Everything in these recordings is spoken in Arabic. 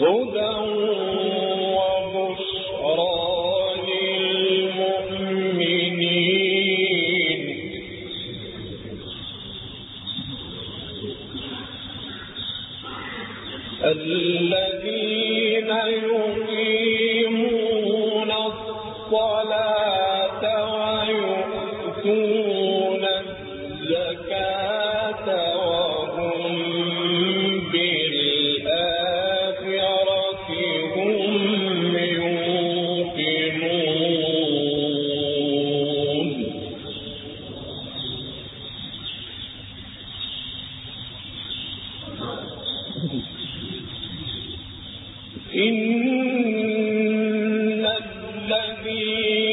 هدى إن الذين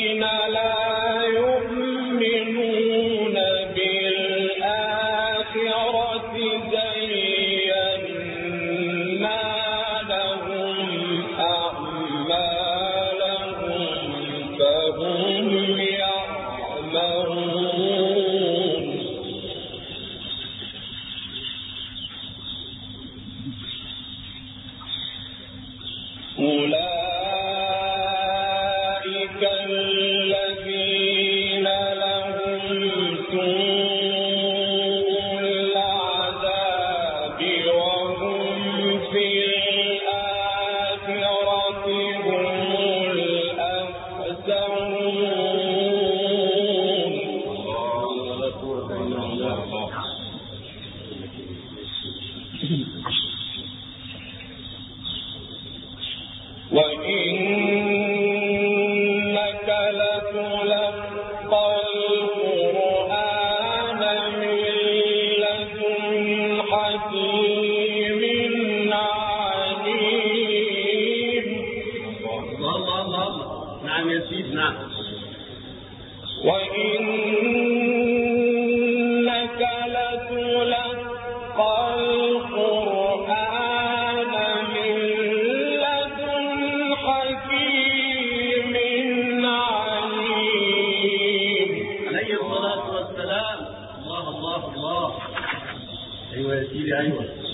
因为第一点有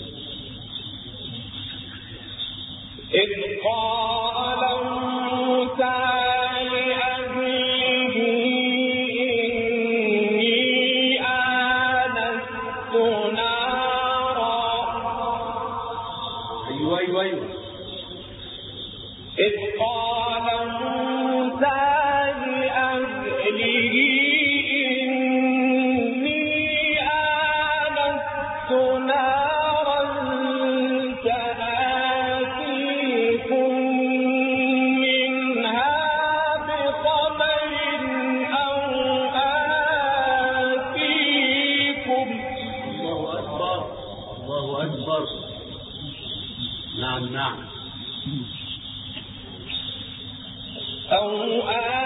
أو آه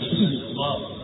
love.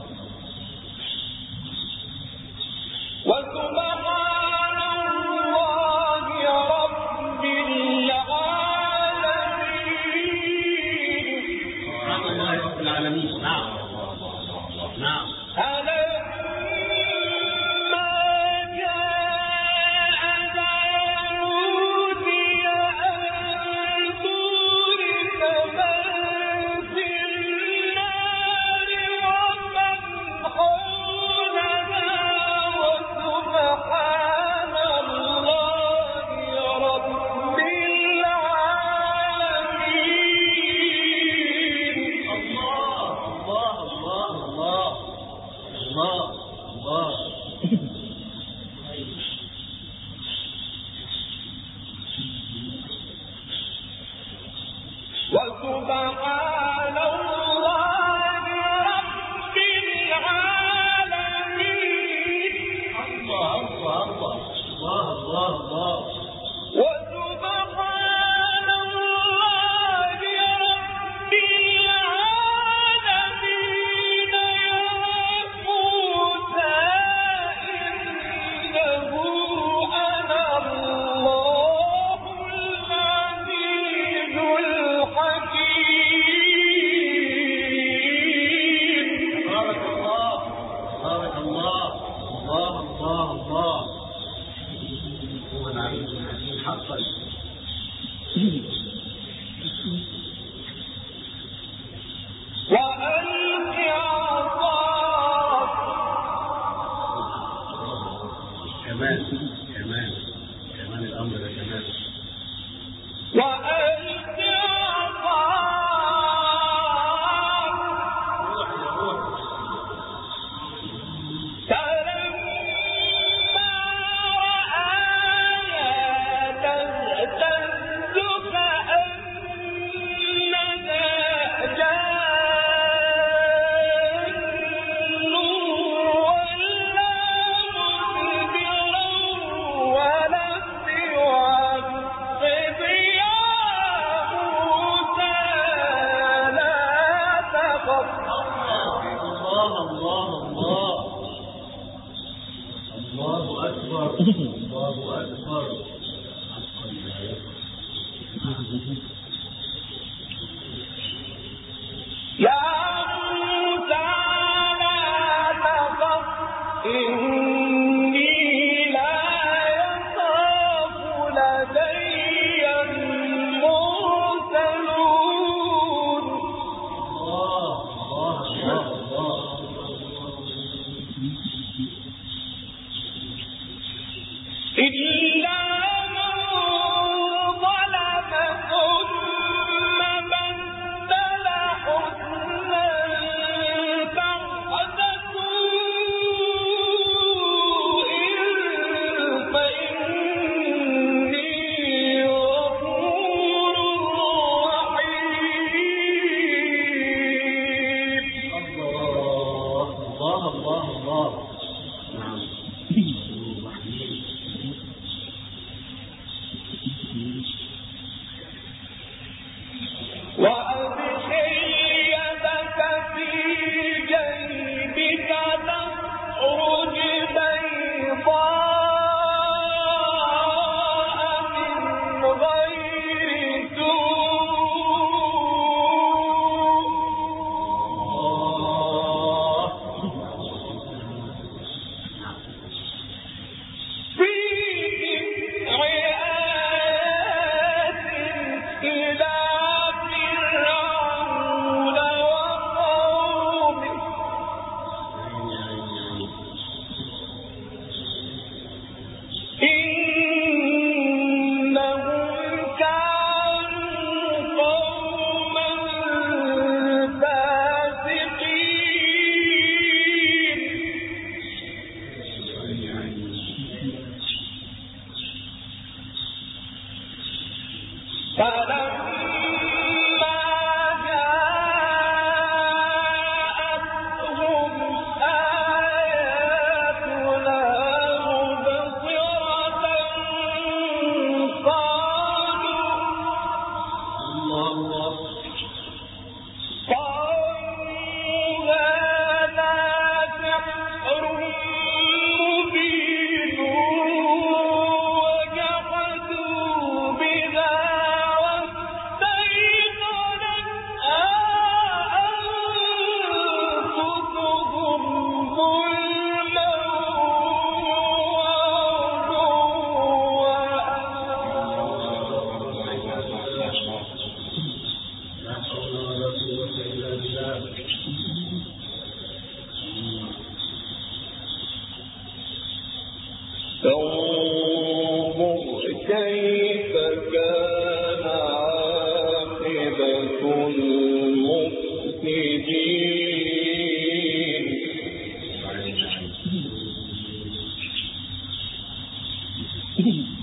الله الله. الله الله أكبر الله أكبر. ತಿಳಿಸಿದರು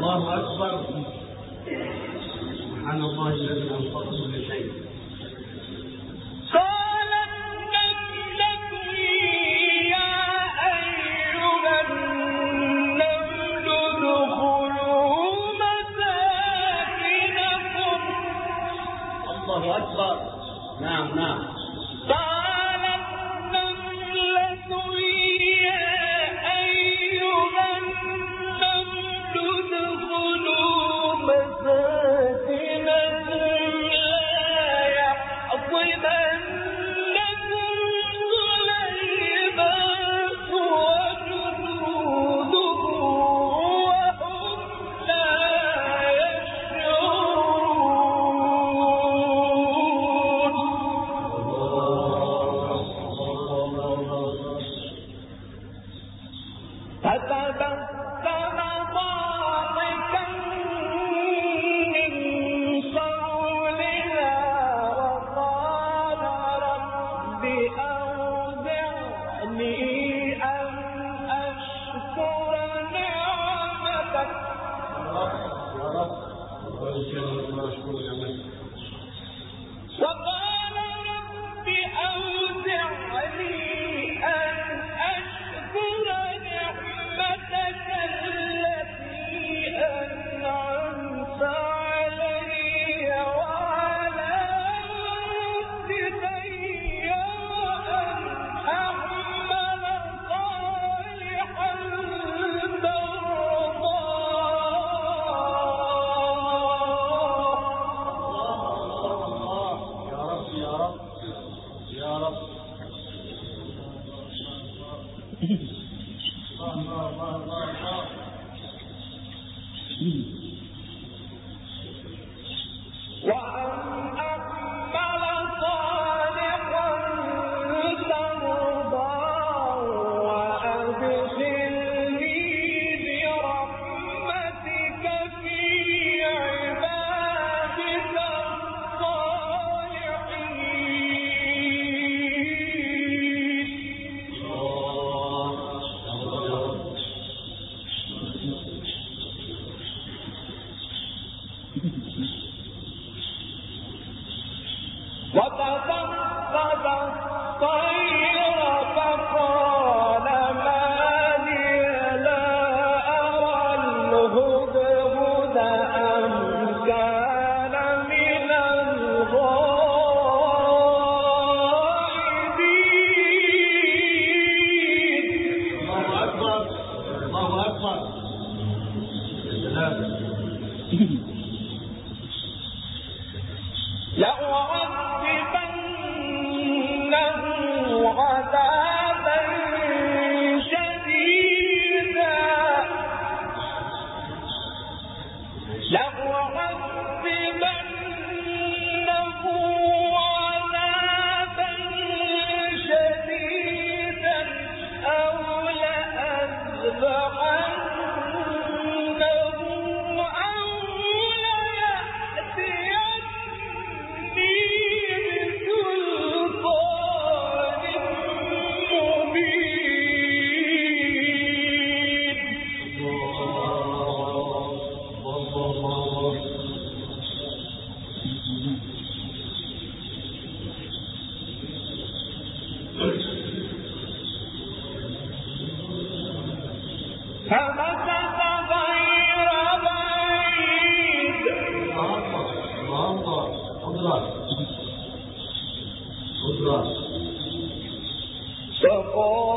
الله أكبر. سبحان الله الذي أنفق كل شيء. oh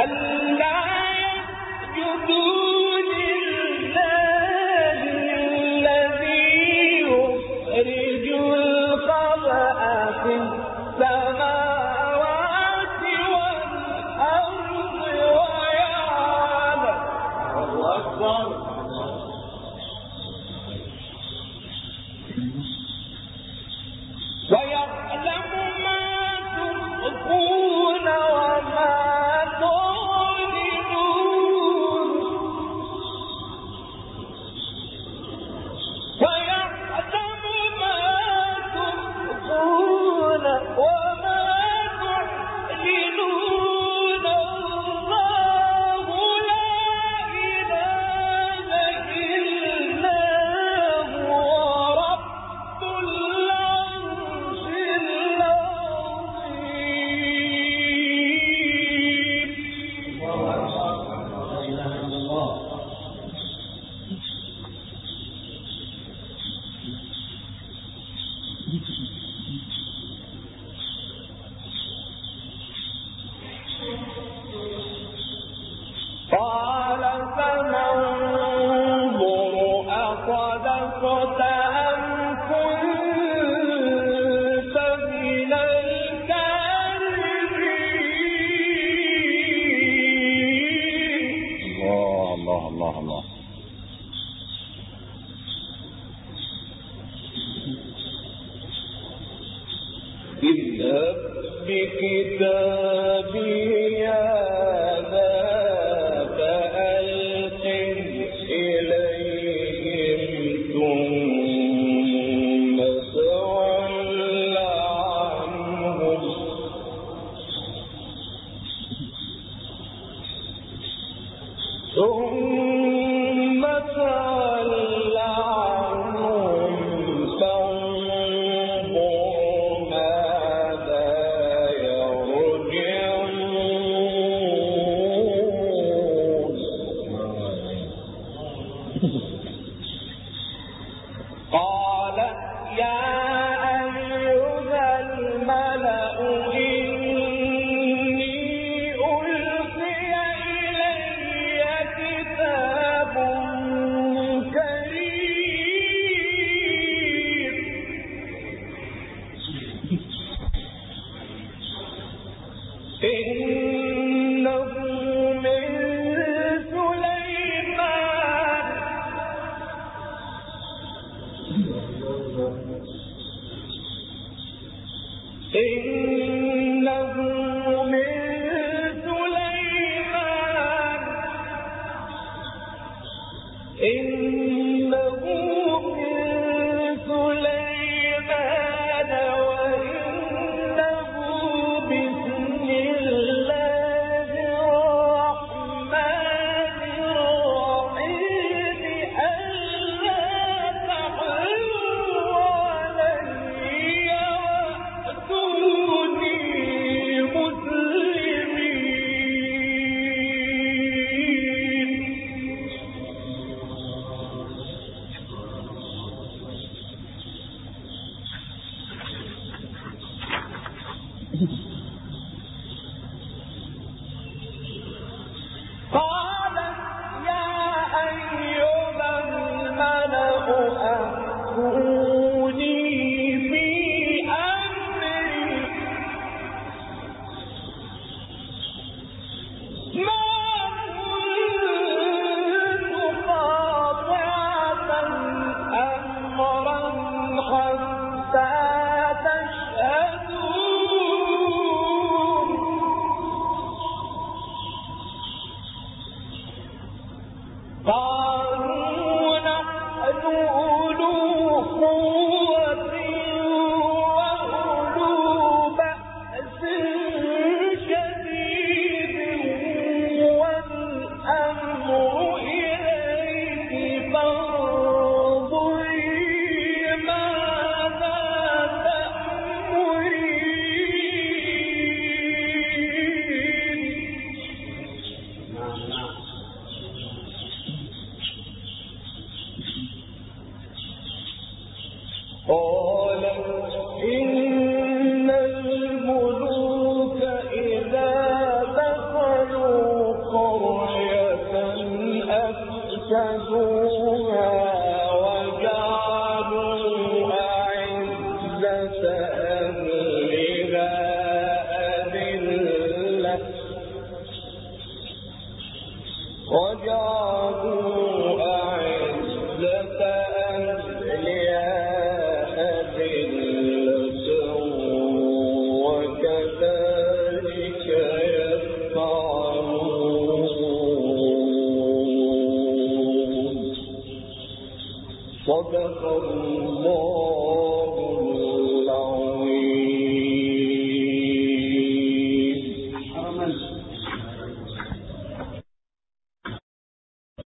ألا بكتابي هذا